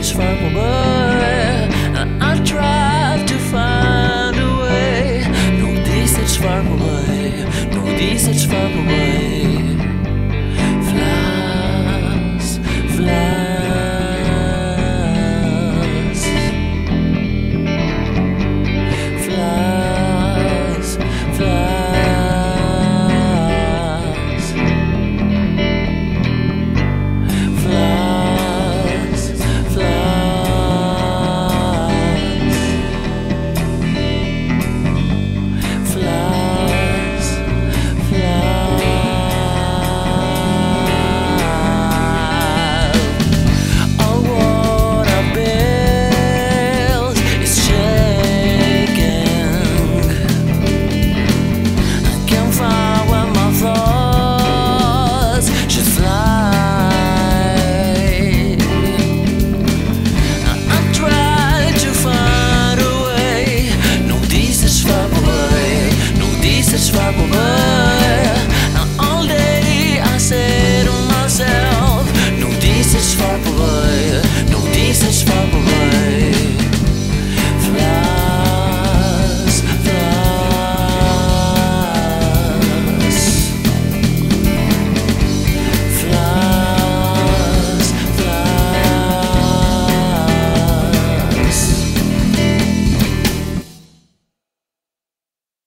Shvarmë më po bëj And I'll try to find a way No, this is shvarmë më po bëj No, this is shvarmë më po bëj